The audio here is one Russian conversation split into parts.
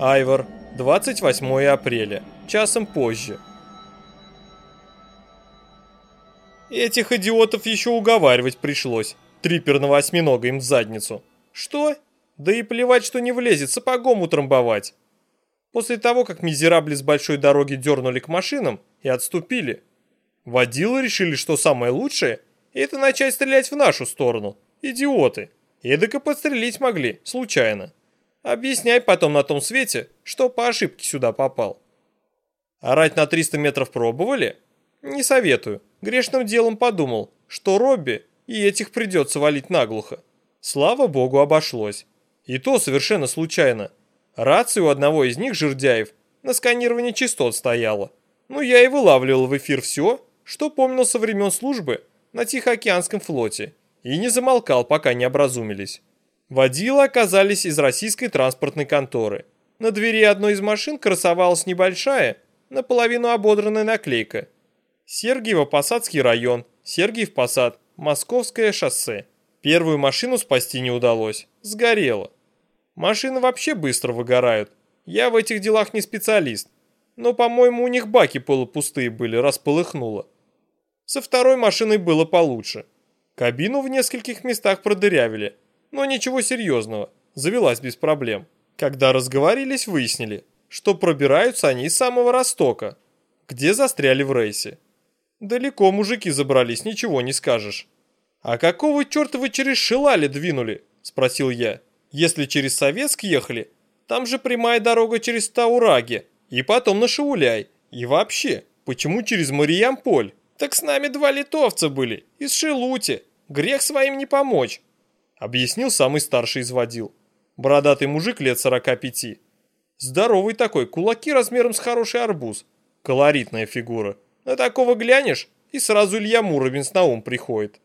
Айвор, 28 апреля, часом позже. Этих идиотов еще уговаривать пришлось. Триперного осьминога им в задницу. Что? Да и плевать, что не влезет, сапогом утрамбовать. После того, как мизерабли с большой дороги дернули к машинам и отступили, водилы решили, что самое лучшее – это начать стрелять в нашу сторону. Идиоты. Эдак подстрелить могли, случайно. Объясняй потом на том свете, что по ошибке сюда попал. Орать на 300 метров пробовали? Не советую. Грешным делом подумал, что Робби и этих придется валить наглухо. Слава богу, обошлось. И то совершенно случайно. Рация у одного из них, жердяев, на сканировании частот стояла. Ну, я и вылавливал в эфир все, что помнил со времен службы на Тихоокеанском флоте. И не замолкал, пока не образумились. Водила оказались из российской транспортной конторы. На двери одной из машин красовалась небольшая, наполовину ободранная наклейка. Сергиево-Посадский район, Сергиев-Посад, Московское шоссе. Первую машину спасти не удалось, сгорела. Машины вообще быстро выгорают. Я в этих делах не специалист, но, по-моему, у них баки полупустые были, раз. Со второй машиной было получше. Кабину в нескольких местах продырявили – но ничего серьезного, завелась без проблем. Когда разговорились, выяснили, что пробираются они из самого Ростока, где застряли в рейсе. Далеко мужики забрались, ничего не скажешь. «А какого черта вы через Шилали двинули?» – спросил я. «Если через Советск ехали, там же прямая дорога через Таураги, и потом на Шауляй. И вообще, почему через Мариямполь? Так с нами два литовца были, из Шилути. Грех своим не помочь объяснил самый старший из водил. Бородатый мужик лет 45. Здоровый такой, кулаки размером с хороший арбуз. Колоритная фигура. На такого глянешь, и сразу Илья Муромец на ум приходит.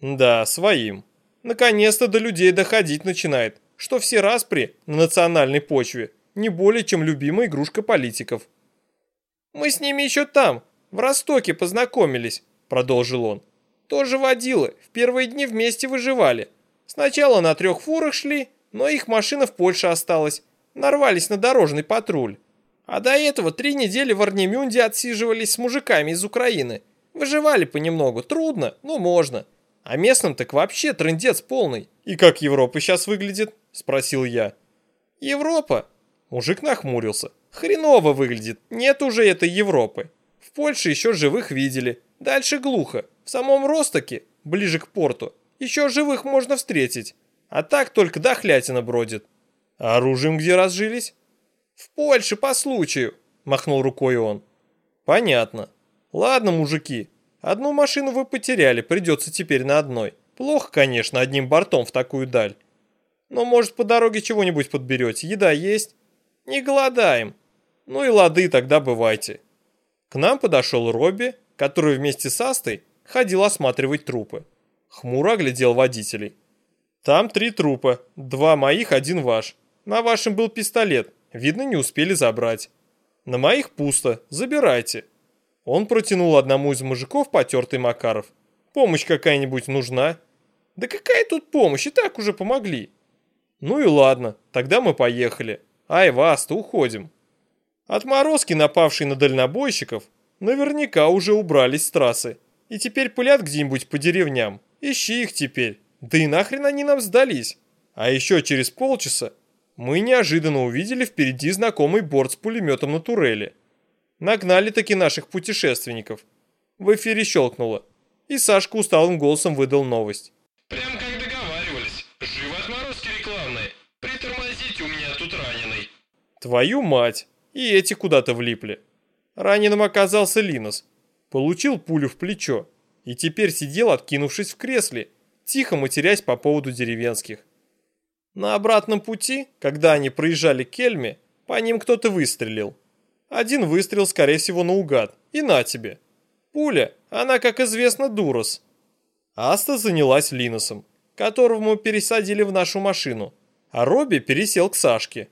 Да, своим. Наконец-то до людей доходить начинает, что все распри на национальной почве не более чем любимая игрушка политиков. «Мы с ними еще там, в Ростоке познакомились», — продолжил он. «Тоже водилы, в первые дни вместе выживали. Сначала на трех фурах шли, но их машина в Польше осталась. Нарвались на дорожный патруль. А до этого три недели в Арнемюнде отсиживались с мужиками из Украины. Выживали понемногу, трудно, но можно. А местным так вообще трындец полный. И как Европа сейчас выглядит? Спросил я. Европа? Мужик нахмурился. Хреново выглядит, нет уже этой Европы. В Польше еще живых видели. Дальше глухо. В самом Ростоке, ближе к порту, еще живых можно встретить. А так только дохлятина бродит. А оружием где разжились? В Польше по случаю, махнул рукой он. Понятно. Ладно, мужики, одну машину вы потеряли, придется теперь на одной. Плохо, конечно, одним бортом в такую даль. Но, может, по дороге чего-нибудь подберете, еда есть? Не голодаем. Ну и лады, тогда бывайте. К нам подошел Робби, который вместе с Астой ходил осматривать трупы. Хмуро оглядел водителей. «Там три трупа. Два моих, один ваш. На вашем был пистолет. Видно, не успели забрать. На моих пусто. Забирайте». Он протянул одному из мужиков потертый Макаров. «Помощь какая-нибудь нужна?» «Да какая тут помощь? И так уже помогли». «Ну и ладно, тогда мы поехали. Ай, Васта, уходим». Отморозки, напавшие на дальнобойщиков, наверняка уже убрались с трассы и теперь пылят где-нибудь по деревням. Ищи их теперь. Да и нахрен они нам сдались. А еще через полчаса мы неожиданно увидели впереди знакомый борт с пулеметом на турели. Нагнали таки наших путешественников. В эфире щелкнуло. И Сашка усталым голосом выдал новость. Прям как договаривались. Живо отморозки рекламные. Притормозите, у меня тут раненый. Твою мать. И эти куда-то влипли. Раненым оказался Линос. Получил пулю в плечо и теперь сидел, откинувшись в кресле, тихо матерясь по поводу деревенских. На обратном пути, когда они проезжали к Кельме, по ним кто-то выстрелил. Один выстрел, скорее всего, наугад. И на тебе. Пуля, она, как известно, дурос. Аста занялась Линосом, которого мы пересадили в нашу машину, а Робби пересел к Сашке.